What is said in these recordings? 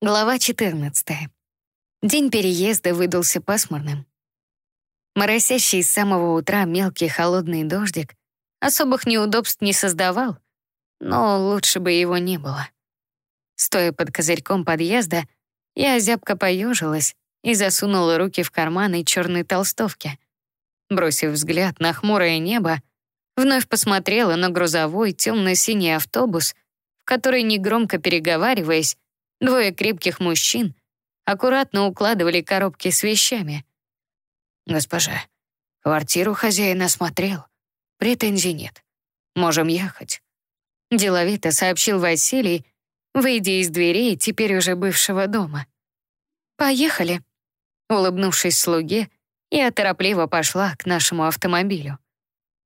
Глава 14. День переезда выдался пасмурным. Моросящий с самого утра мелкий холодный дождик особых неудобств не создавал, но лучше бы его не было. Стоя под козырьком подъезда, я зябко поежилась и засунула руки в карманы черной толстовки. Бросив взгляд на хмурое небо, вновь посмотрела на грузовой темно-синий автобус, в который, негромко переговариваясь, Двое крепких мужчин аккуратно укладывали коробки с вещами. «Госпожа, квартиру хозяин осмотрел. Претензий нет. Можем ехать». Деловито сообщил Василий, выйдя из дверей теперь уже бывшего дома. «Поехали». Улыбнувшись слуге, я торопливо пошла к нашему автомобилю.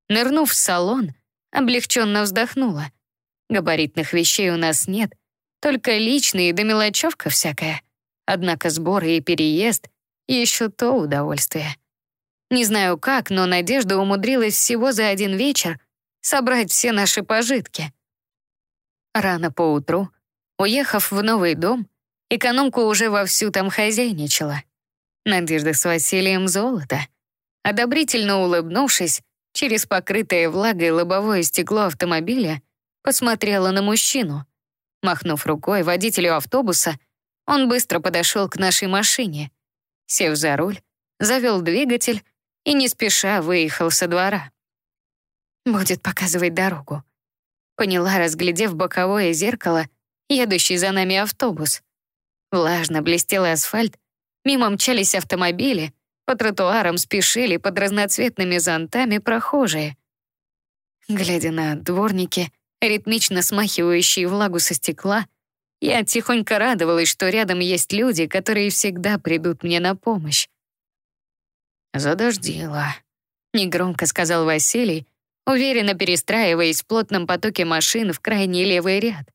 Нырнув в салон, облегченно вздохнула. Габаритных вещей у нас нет, только личные да мелочевка всякая. Однако сборы и переезд — еще то удовольствие. Не знаю как, но Надежда умудрилась всего за один вечер собрать все наши пожитки. Рано поутру, уехав в новый дом, экономка уже вовсю там хозяйничала. Надежда с Василием золото. Одобрительно улыбнувшись, через покрытое влагой лобовое стекло автомобиля, посмотрела на мужчину — Махнув рукой водителю автобуса, он быстро подошел к нашей машине. Сев за руль, завел двигатель и не спеша выехал со двора. Будет показывать дорогу. Поняла, разглядев боковое зеркало, едущий за нами автобус. Влажно блестел асфальт, мимо мчались автомобили, по тротуарам спешили под разноцветными зонтами прохожие. Глядя на дворники, ритмично смахивающие влагу со стекла, я тихонько радовалась, что рядом есть люди, которые всегда придут мне на помощь. «Задождила», — негромко сказал Василий, уверенно перестраиваясь в плотном потоке машин в крайний левый ряд.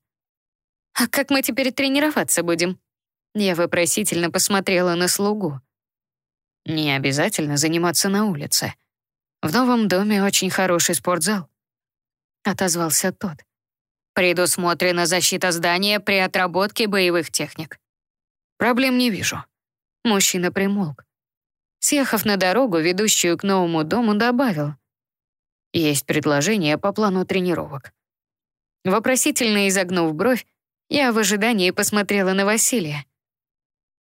«А как мы теперь тренироваться будем?» Я вопросительно посмотрела на слугу. «Не обязательно заниматься на улице. В новом доме очень хороший спортзал отозвался тот. Предусмотрена защита здания при отработке боевых техник. Проблем не вижу. Мужчина примолк. Съехав на дорогу, ведущую к новому дому, добавил. Есть предложение по плану тренировок. Вопросительно изогнув бровь, я в ожидании посмотрела на Василия.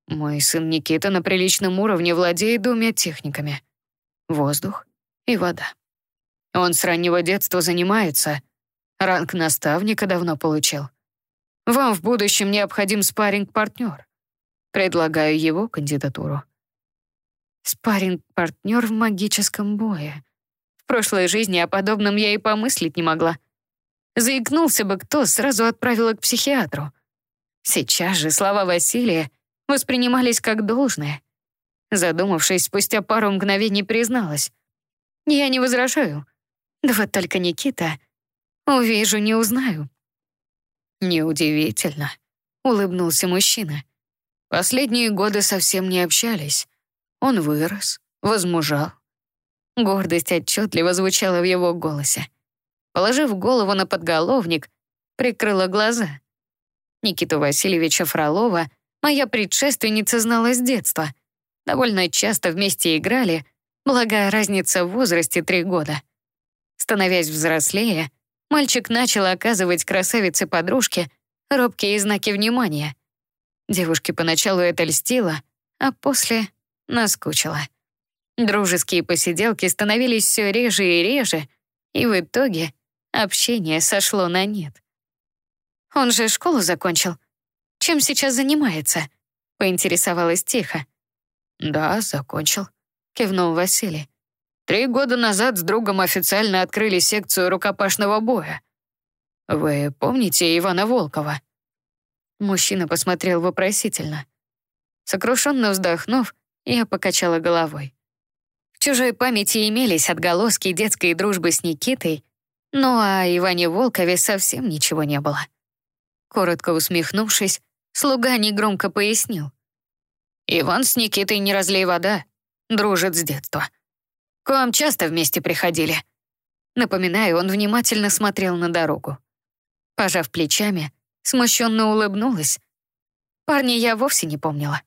Мой сын Никита на приличном уровне владеет двумя техниками. Воздух и вода. Он с раннего детства занимается. Ранг наставника давно получил. Вам в будущем необходим спарринг-партнер. Предлагаю его кандидатуру. Спарринг-партнер в магическом бое. В прошлой жизни о подобном я и помыслить не могла. Заикнулся бы кто, сразу отправила к психиатру. Сейчас же слова Василия воспринимались как должное. Задумавшись, спустя пару мгновений призналась. «Я не возражаю. Да вот только Никита. Увижу, не узнаю. Неудивительно, улыбнулся мужчина. Последние годы совсем не общались. Он вырос, возмужал. Гордость отчетливо звучала в его голосе. Положив голову на подголовник, прикрыла глаза. Никиту Васильевича Фролова моя предшественница знала с детства. Довольно часто вместе играли, благо разница в возрасте три года. Становясь взрослее, мальчик начал оказывать красавице-подружке робкие знаки внимания. Девушке поначалу это льстило, а после наскучило. Дружеские посиделки становились все реже и реже, и в итоге общение сошло на нет. «Он же школу закончил. Чем сейчас занимается?» — поинтересовалась тихо. «Да, закончил», — кивнул Василий. Три года назад с другом официально открыли секцию рукопашного боя. Вы помните Ивана Волкова?» Мужчина посмотрел вопросительно. Сокрушенно вздохнув, я покачала головой. В чужой памяти имелись отголоски детской дружбы с Никитой, но о Иване Волкове совсем ничего не было. Коротко усмехнувшись, слуга негромко пояснил. «Иван с Никитой не разлей вода, дружит с детства. К вам часто вместе приходили?» Напоминаю, он внимательно смотрел на дорогу. Пожав плечами, смущенно улыбнулась. Парня я вовсе не помнила.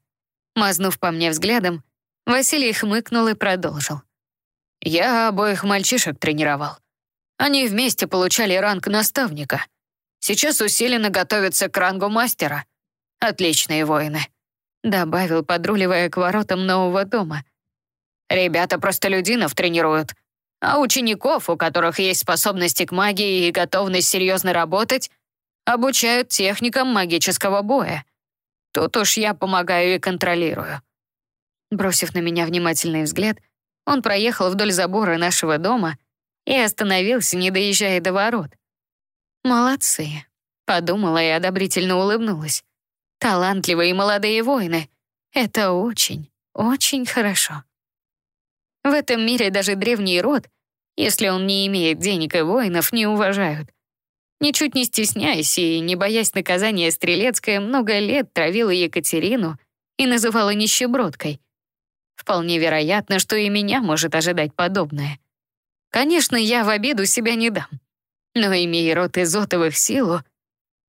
Мазнув по мне взглядом, Василий хмыкнул и продолжил. «Я обоих мальчишек тренировал. Они вместе получали ранг наставника. Сейчас усиленно готовятся к рангу мастера. Отличные воины», — добавил, подруливая к воротам нового дома. «Ребята простолюдинов тренируют, а учеников, у которых есть способности к магии и готовность серьезно работать, обучают техникам магического боя. Тут уж я помогаю и контролирую». Бросив на меня внимательный взгляд, он проехал вдоль забора нашего дома и остановился, не доезжая до ворот. «Молодцы», — подумала и одобрительно улыбнулась. «Талантливые молодые воины. Это очень, очень хорошо». В этом мире даже древний род, если он не имеет денег и воинов, не уважают. Ничуть не стесняясь и не боясь наказания, Стрелецкая много лет травила Екатерину и называла нищебродкой. Вполне вероятно, что и меня может ожидать подобное. Конечно, я в обиду себя не дам. Но, имея рот изотовых силу,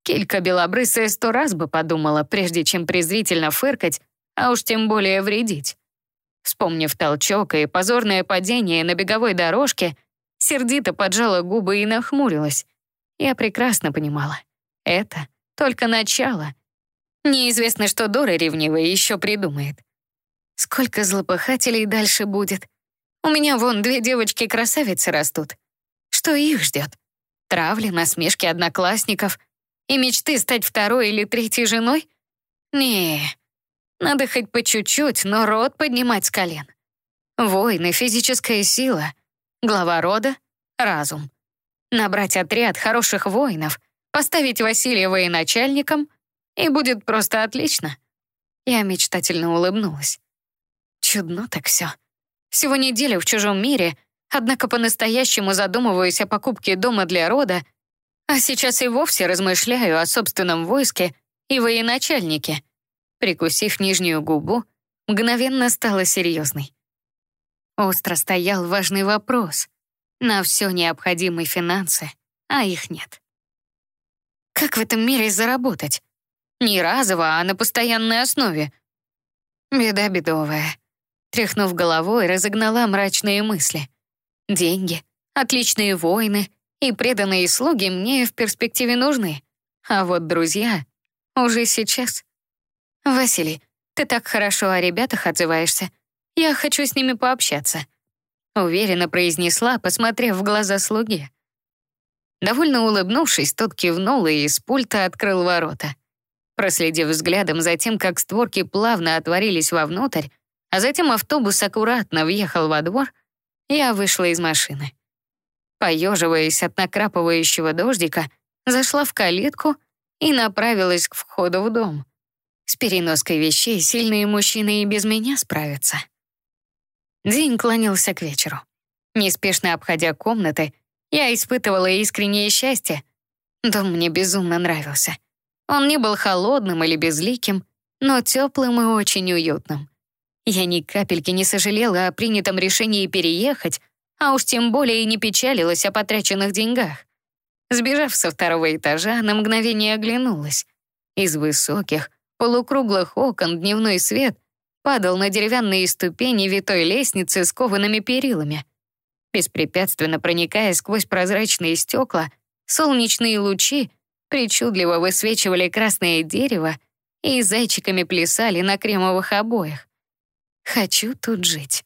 Килька Белобрысая сто раз бы подумала, прежде чем презрительно фыркать, а уж тем более вредить. Вспомнив толчок и позорное падение на беговой дорожке, сердито поджала губы и нахмурилась. Я прекрасно понимала. Это только начало. Неизвестно, что Дора ревнивая еще придумает. Сколько злопыхателей дальше будет. У меня вон две девочки-красавицы растут. Что их ждет? Травли, насмешки одноклассников и мечты стать второй или третьей женой? Не, надо хоть по чуть-чуть, но род поднимать с колен. Войны, физическая сила, глава рода — разум. Набрать отряд хороших воинов, поставить Василия военачальником — и будет просто отлично. Я мечтательно улыбнулась. Чудно так все. Всего неделю в чужом мире, однако по-настоящему задумываюсь о покупке дома для рода, а сейчас и вовсе размышляю о собственном войске и военачальнике — Прикусив нижнюю губу, мгновенно стала серьезной. Остро стоял важный вопрос. На все необходимые финансы, а их нет. Как в этом мире заработать? Не разово, а на постоянной основе. Беда бедовая. Тряхнув головой, разогнала мрачные мысли. Деньги, отличные воины и преданные слуги мне в перспективе нужны. А вот друзья уже сейчас «Василий, ты так хорошо о ребятах отзываешься. Я хочу с ними пообщаться», — уверенно произнесла, посмотрев в глаза слуги. Довольно улыбнувшись, тот кивнул и из пульта открыл ворота. Проследив взглядом за тем, как створки плавно отворились вовнутрь, а затем автобус аккуратно въехал во двор, я вышла из машины. Поеживаясь от накрапывающего дождика, зашла в калитку и направилась к входу в дом. С переноской вещей сильные мужчины и без меня справятся. День клонился к вечеру. Неспешно обходя комнаты, я испытывала искреннее счастье. Дом мне безумно нравился. Он не был холодным или безликим, но теплым и очень уютным. Я ни капельки не сожалела о принятом решении переехать, а уж тем более и не печалилась о потраченных деньгах. Сбежав со второго этажа, на мгновение оглянулась. Из высоких, полукруглых окон дневной свет падал на деревянные ступени витой лестницы с коваными перилами. Беспрепятственно проникая сквозь прозрачные стекла, солнечные лучи причудливо высвечивали красное дерево и зайчиками плясали на кремовых обоях. Хочу тут жить.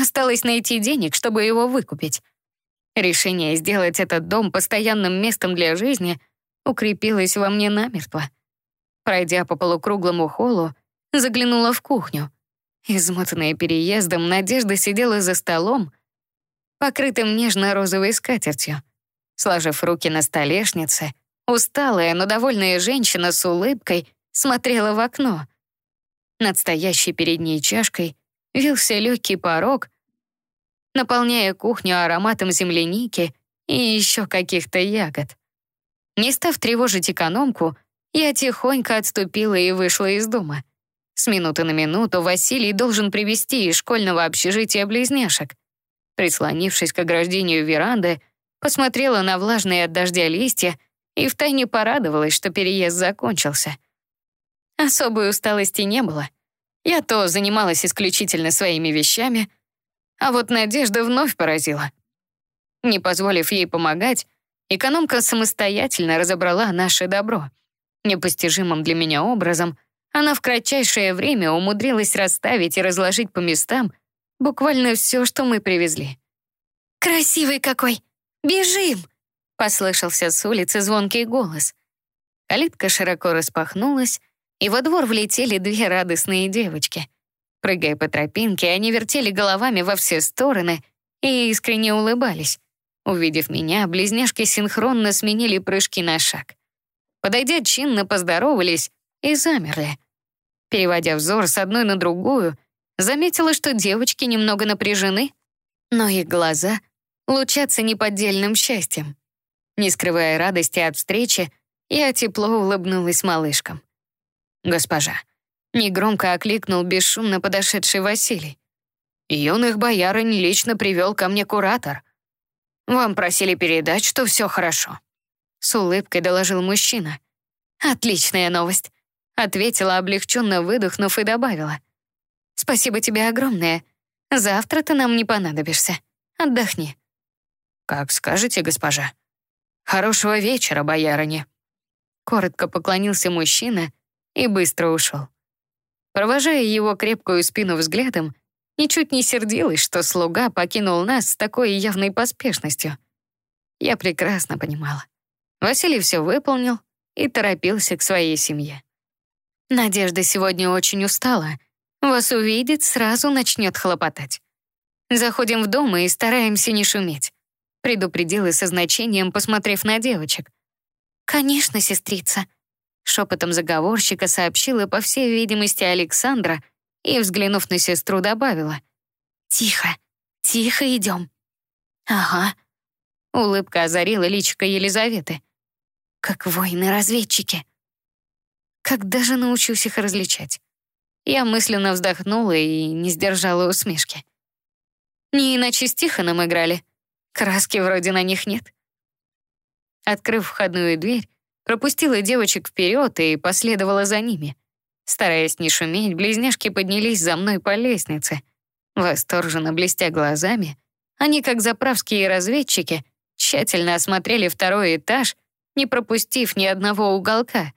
Осталось найти денег, чтобы его выкупить. Решение сделать этот дом постоянным местом для жизни укрепилось во мне намертво. Пройдя по полукруглому холлу, заглянула в кухню. Измотанная переездом, Надежда сидела за столом, покрытым нежно-розовой скатертью. Сложив руки на столешнице, усталая, но довольная женщина с улыбкой смотрела в окно. Над стоящей перед ней чашкой вился легкий порог, наполняя кухню ароматом земляники и еще каких-то ягод. Не став тревожить экономку, я тихонько отступила и вышла из дома. С минуты на минуту Василий должен привести из школьного общежития близняшек. Прислонившись к ограждению веранды, посмотрела на влажные от дождя листья и втайне порадовалась, что переезд закончился. Особой усталости не было. Я то занималась исключительно своими вещами, а вот Надежда вновь поразила. Не позволив ей помогать, экономка самостоятельно разобрала наше добро. Непостижимым для меня образом она в кратчайшее время умудрилась расставить и разложить по местам буквально все, что мы привезли. «Красивый какой! Бежим!» — послышался с улицы звонкий голос. Калитка широко распахнулась, и во двор влетели две радостные девочки. Прыгая по тропинке, они вертели головами во все стороны и искренне улыбались. Увидев меня, близняшки синхронно сменили прыжки на шаг. Подойдя чинно, поздоровались и замерли. Переводя взор с одной на другую, заметила, что девочки немного напряжены, но их глаза лучатся неподдельным счастьем. Не скрывая радости от встречи, я тепло улыбнулась малышкам. «Госпожа», — негромко окликнул бесшумно подошедший Василий. «Юных боярынь лично привел ко мне куратор. Вам просили передать, что все хорошо». С улыбкой доложил мужчина. «Отличная новость», — ответила, облегченно выдохнув и добавила. «Спасибо тебе огромное. Завтра ты нам не понадобишься. Отдохни». «Как скажете, госпожа. Хорошего вечера, боярыня». Коротко поклонился мужчина и быстро ушел. Провожая его крепкую спину взглядом, ничуть не сердилась, что слуга покинул нас с такой явной поспешностью. Я прекрасно понимала. Василий все выполнил и торопился к своей семье. Надежда сегодня очень устала. Вас увидит, сразу начнет хлопотать. Заходим в дом и стараемся не шуметь. Предупредила со значением, посмотрев на девочек. «Конечно, сестрица», — шепотом заговорщика сообщила, по всей видимости, Александра и, взглянув на сестру, добавила. «Тихо, тихо идем». «Ага». Улыбка озарила личико Елизаветы. «Как воины-разведчики». Когда же научусь их различать? Я мысленно вздохнула и не сдержала усмешки. Не иначе с Тихоном играли. Краски вроде на них нет. Открыв входную дверь, пропустила девочек вперед и последовала за ними. Стараясь не шуметь, близняшки поднялись за мной по лестнице. Восторженно блестя глазами, они, как заправские разведчики, тщательно осмотрели второй этаж, не пропустив ни одного уголка.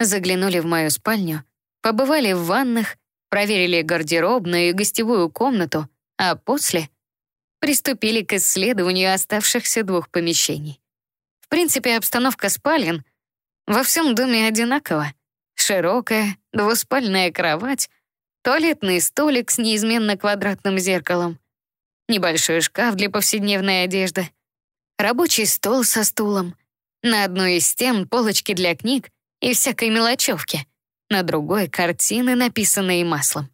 Заглянули в мою спальню, побывали в ваннах, проверили гардеробную и гостевую комнату, а после приступили к исследованию оставшихся двух помещений. В принципе, обстановка спален во всем доме одинакова. Широкая, двуспальная кровать, туалетный столик с неизменно квадратным зеркалом, небольшой шкаф для повседневной одежды, рабочий стол со стулом, на одной из стен полочки для книг и всякой мелочевки, на другой — картины, написанные маслом.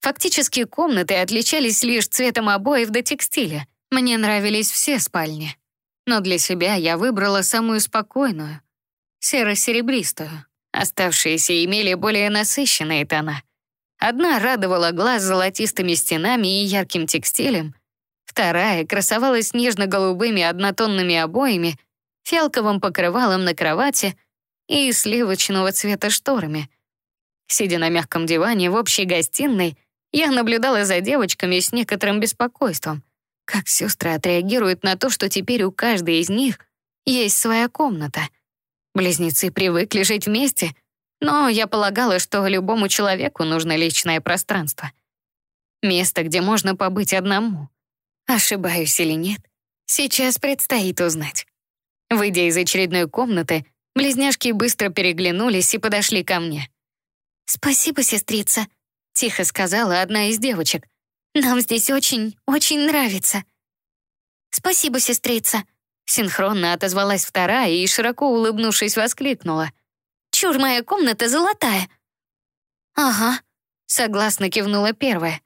Фактически комнаты отличались лишь цветом обоев до текстиля. Мне нравились все спальни но для себя я выбрала самую спокойную, серо-серебристую. Оставшиеся имели более насыщенные тона. Одна радовала глаз золотистыми стенами и ярким текстилем, вторая красовалась нежно-голубыми однотонными обоями, фиалковым покрывалом на кровати и сливочного цвета шторами. Сидя на мягком диване в общей гостиной, я наблюдала за девочками с некоторым беспокойством. Как сестры отреагируют на то, что теперь у каждой из них есть своя комната? Близнецы привыкли жить вместе, но я полагала, что любому человеку нужно личное пространство. Место, где можно побыть одному. Ошибаюсь или нет, сейчас предстоит узнать. Выйдя из очередной комнаты, близняшки быстро переглянулись и подошли ко мне. «Спасибо, сестрица», — тихо сказала одна из девочек. Нам здесь очень, очень нравится». «Спасибо, сестрица», — синхронно отозвалась вторая и, широко улыбнувшись, воскликнула. «Чур, моя комната золотая». «Ага», — согласно кивнула первая.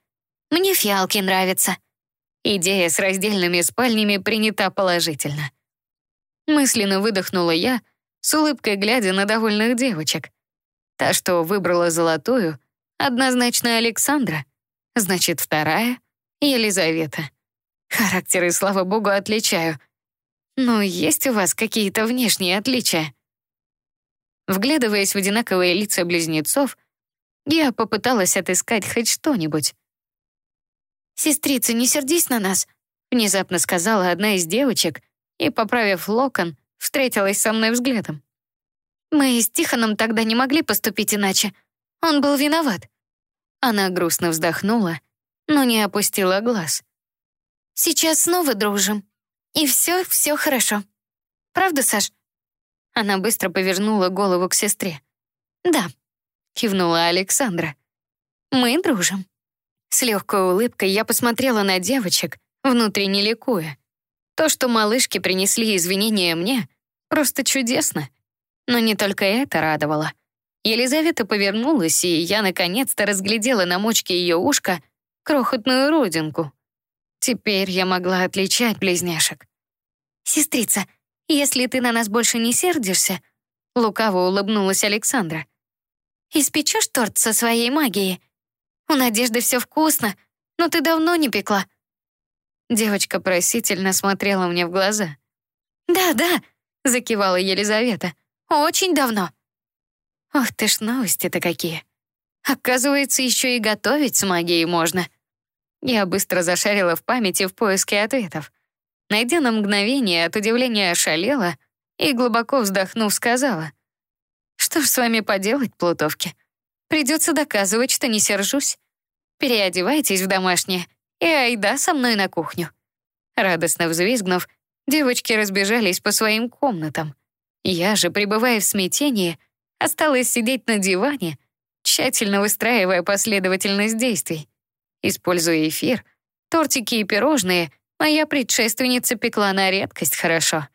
«Мне фиалки нравятся». Идея с раздельными спальнями принята положительно. Мысленно выдохнула я, с улыбкой глядя на довольных девочек. Та, что выбрала золотую, однозначно Александра. Значит, вторая — Елизавета. Характеры, слава богу, отличаю. Но есть у вас какие-то внешние отличия? Вглядываясь в одинаковые лица близнецов, я попыталась отыскать хоть что-нибудь. «Сестрица, не сердись на нас», — внезапно сказала одна из девочек и, поправив локон, встретилась со мной взглядом. «Мы с Тихоном тогда не могли поступить иначе. Он был виноват». Она грустно вздохнула, но не опустила глаз. «Сейчас снова дружим. И все, все хорошо. Правда, Саш?» Она быстро повернула голову к сестре. «Да», — кивнула Александра. «Мы дружим». С легкой улыбкой я посмотрела на девочек, внутренне ликуя. То, что малышки принесли извинения мне, просто чудесно. Но не только это радовало. Елизавета повернулась, и я наконец-то разглядела на мочке ее ушка крохотную родинку. Теперь я могла отличать близняшек. «Сестрица, если ты на нас больше не сердишься», лукаво улыбнулась Александра. «Испечешь торт со своей магией? У Надежды все вкусно, но ты давно не пекла». Девочка просительно смотрела мне в глаза. «Да, да», — закивала Елизавета. «Очень давно». Ох ты ж новости-то какие. Оказывается, еще и готовить с магией можно. Я быстро зашарила в памяти в поиске ответов. Найдя на мгновение, от удивления ошалела и, глубоко вздохнув, сказала. «Что ж с вами поделать, плутовки? Придется доказывать, что не сержусь. Переодевайтесь в домашнее и айда со мной на кухню». Радостно взвизгнув, девочки разбежались по своим комнатам. Я же, пребывая в смятении, осталась сидеть на диване, тщательно выстраивая последовательность действий. Используя эфир, тортики и пирожные, моя предшественница пекла на редкость хорошо.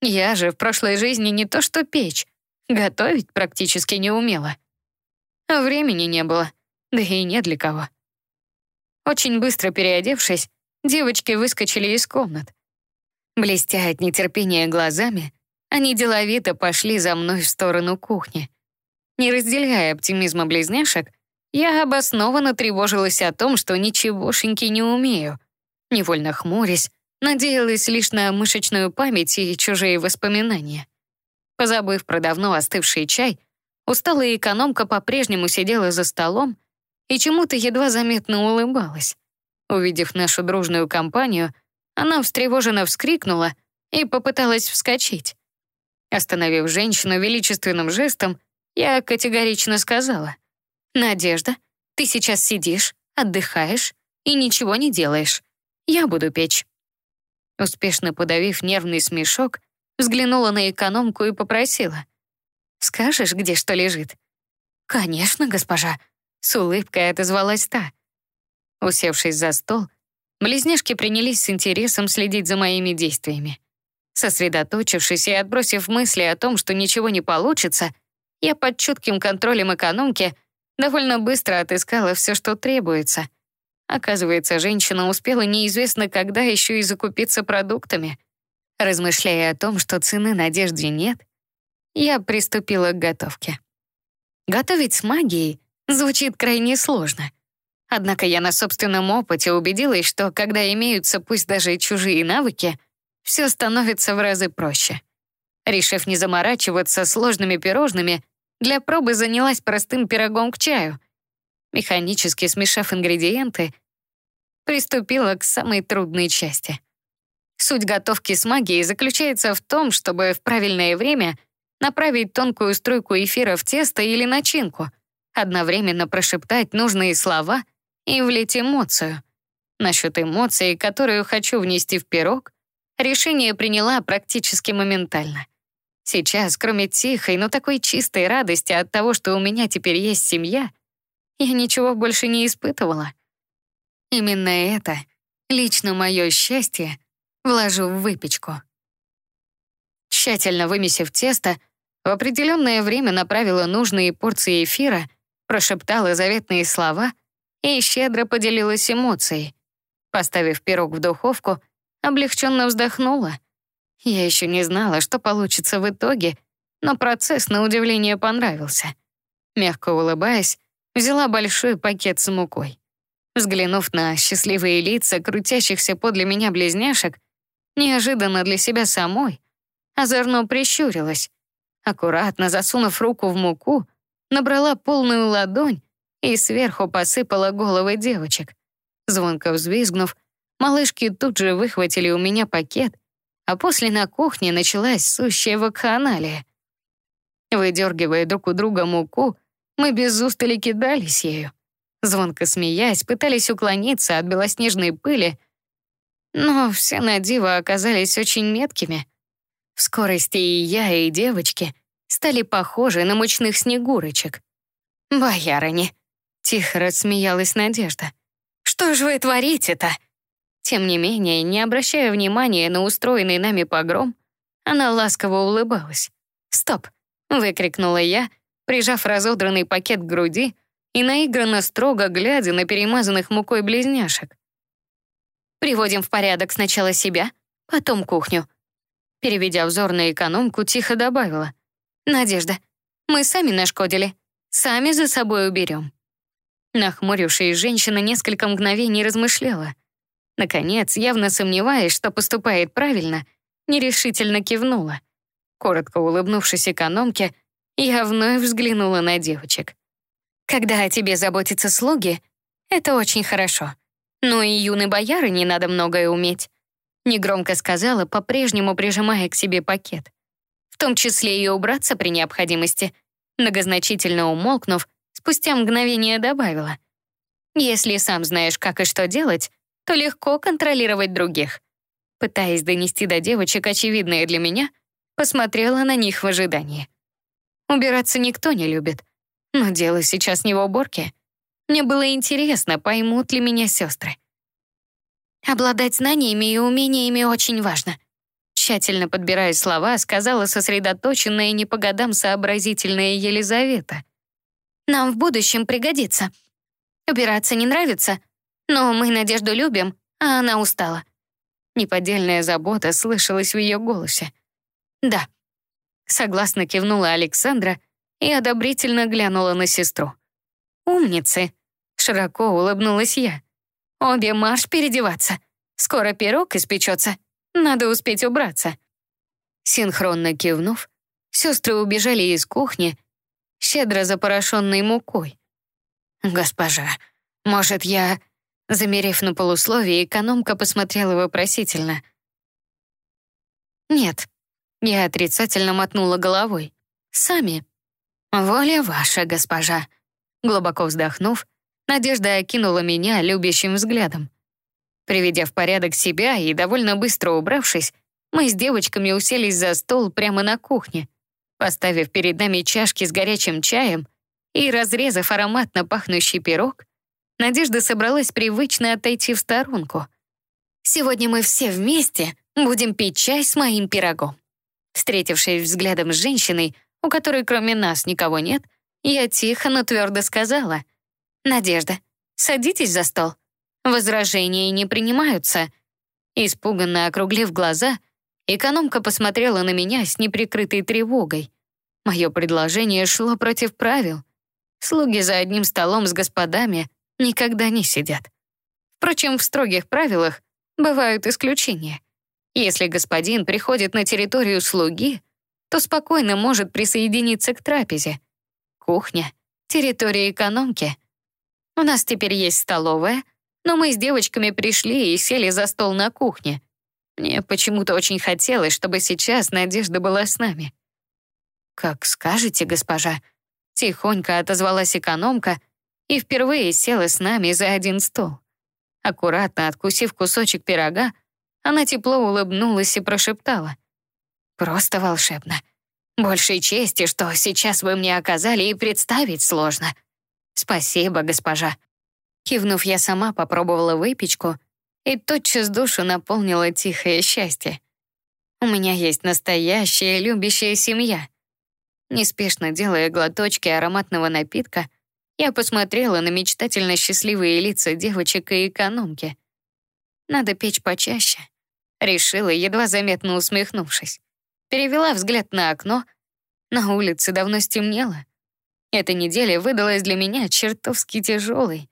Я же в прошлой жизни не то что печь, готовить практически не умела. Времени не было, да и не для кого. Очень быстро переодевшись, девочки выскочили из комнат. Блестя от нетерпения глазами, они деловито пошли за мной в сторону кухни. Не разделяя оптимизма близняшек, я обоснованно тревожилась о том, что ничегошеньки не умею. Невольно хмурясь, надеялась лишь на мышечную память и чужие воспоминания. Позабыв про давно остывший чай, усталая экономка по-прежнему сидела за столом и чему-то едва заметно улыбалась. Увидев нашу дружную компанию, она встревоженно вскрикнула и попыталась вскочить. Остановив женщину величественным жестом, я категорично сказала. «Надежда, ты сейчас сидишь, отдыхаешь и ничего не делаешь. Я буду печь». Успешно подавив нервный смешок, взглянула на экономку и попросила. «Скажешь, где что лежит?» «Конечно, госпожа», — с улыбкой отозвалась та. Усевшись за стол, близняшки принялись с интересом следить за моими действиями. Сосредоточившись и отбросив мысли о том, что ничего не получится, я под чутким контролем экономки довольно быстро отыскала все, что требуется. Оказывается, женщина успела неизвестно когда еще и закупиться продуктами. Размышляя о том, что цены надежде нет, я приступила к готовке. Готовить с магией звучит крайне сложно. Однако я на собственном опыте убедилась, что когда имеются пусть даже чужие навыки — все становится в разы проще. Решив не заморачиваться сложными пирожными, для пробы занялась простым пирогом к чаю. Механически смешав ингредиенты, приступила к самой трудной части. Суть готовки с магией заключается в том, чтобы в правильное время направить тонкую струйку эфира в тесто или начинку, одновременно прошептать нужные слова и влить эмоцию. Насчет эмоций, которую хочу внести в пирог, Решение приняла практически моментально. Сейчас, кроме тихой, но такой чистой радости от того, что у меня теперь есть семья, я ничего больше не испытывала. Именно это, лично мое счастье, вложу в выпечку. Тщательно вымесив тесто, в определенное время направила нужные порции эфира, прошептала заветные слова и щедро поделилась эмоцией. Поставив пирог в духовку, облегченно вздохнула. Я еще не знала, что получится в итоге, но процесс, на удивление, понравился. Мягко улыбаясь, взяла большой пакет с мукой. Взглянув на счастливые лица крутящихся подле меня близняшек, неожиданно для себя самой, озорно прищурилась. Аккуратно засунув руку в муку, набрала полную ладонь и сверху посыпала головы девочек. Звонко взвизгнув, малышки тут же выхватили у меня пакет, а после на кухне началась сущая вакханалия. Выдергивая друг у друга муку, мы без устали кидались ею. Звонко смеясь, пытались уклониться от белоснежной пыли, но все на диво оказались очень меткими. В скорости и я, и девочки стали похожи на мучных снегурочек. «Боярыни!» — тихо рассмеялась Надежда. «Что же вы творите-то?» Тем не менее, не обращая внимания на устроенный нами погром, она ласково улыбалась. «Стоп!» — выкрикнула я, прижав разодранный пакет к груди и наигранно строго глядя на перемазанных мукой близняшек. «Приводим в порядок сначала себя, потом кухню». Переведя взор на экономку, тихо добавила. «Надежда, мы сами нашкодили, сами за собой уберем». Нахмурившись, женщина несколько мгновений размышляла — Наконец, явно сомневаясь, что поступает правильно, нерешительно кивнула. Коротко улыбнувшись экономке, я вновь взглянула на девочек. «Когда о тебе заботятся слуги, это очень хорошо. Но и юной бояры не надо многое уметь», негромко сказала, по-прежнему прижимая к себе пакет. В том числе и убраться при необходимости. Многозначительно умолкнув, спустя мгновение добавила. «Если сам знаешь, как и что делать, то легко контролировать других. Пытаясь донести до девочек очевидное для меня, посмотрела на них в ожидании. Убираться никто не любит, но дело сейчас не в уборке. Мне было интересно, поймут ли меня сестры. Обладать знаниями и умениями очень важно. Тщательно подбирая слова, сказала сосредоточенная и не по годам сообразительная Елизавета. Нам в будущем пригодится. Убираться не нравится — но мы Надежду любим, а она устала. Неподдельная забота слышалась в ее голосе. «Да», — согласно кивнула Александра и одобрительно глянула на сестру. «Умницы», — широко улыбнулась я. «Обе марш переодеваться. Скоро пирог испечется. Надо успеть убраться». Синхронно кивнув, сестры убежали из кухни, щедро запорошенной мукой. «Госпожа, может, я...» Замерев на полусловие, экономка посмотрела вопросительно. «Нет», — я отрицательно мотнула головой. «Сами». «Воля ваша, госпожа». Глубоко вздохнув, Надежда окинула меня любящим взглядом. Приведя в порядок себя и довольно быстро убравшись, мы с девочками уселись за стол прямо на кухне, поставив перед нами чашки с горячим чаем и разрезав ароматно пахнущий пирог, Надежда собралась привычно отойти в сторонку. «Сегодня мы все вместе будем пить чай с моим пирогом». Встретившись взглядом с женщиной, у которой кроме нас никого нет, я тихо, но твердо сказала. «Надежда, садитесь за стол. Возражения не принимаются». Испуганно округлив глаза, экономка посмотрела на меня с неприкрытой тревогой. Мое предложение шло против правил. Слуги за одним столом с господами никогда не сидят. Впрочем, в строгих правилах бывают исключения. Если господин приходит на территорию слуги, то спокойно может присоединиться к трапезе. Кухня, территория экономки. У нас теперь есть столовая, но мы с девочками пришли и сели за стол на кухне. Мне почему-то очень хотелось, чтобы сейчас Надежда была с нами. «Как скажете, госпожа», — тихонько отозвалась экономка — и впервые села с нами за один стол. Аккуратно откусив кусочек пирога, она тепло улыбнулась и прошептала. «Просто волшебно. Большей чести, что сейчас вы мне оказали, и представить сложно. Спасибо, госпожа». Кивнув, я сама попробовала выпечку, и тотчас душу наполнило тихое счастье. У меня есть настоящая любящая семья. Неспешно делая глоточки ароматного напитка, я посмотрела на мечтательно счастливые лица девочек и экономки. Надо печь почаще. Решила, едва заметно усмехнувшись. Перевела взгляд на окно. На улице давно стемнело. Эта неделя выдалась для меня чертовски тяжелой,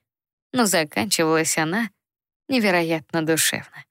но заканчивалась она невероятно душевно.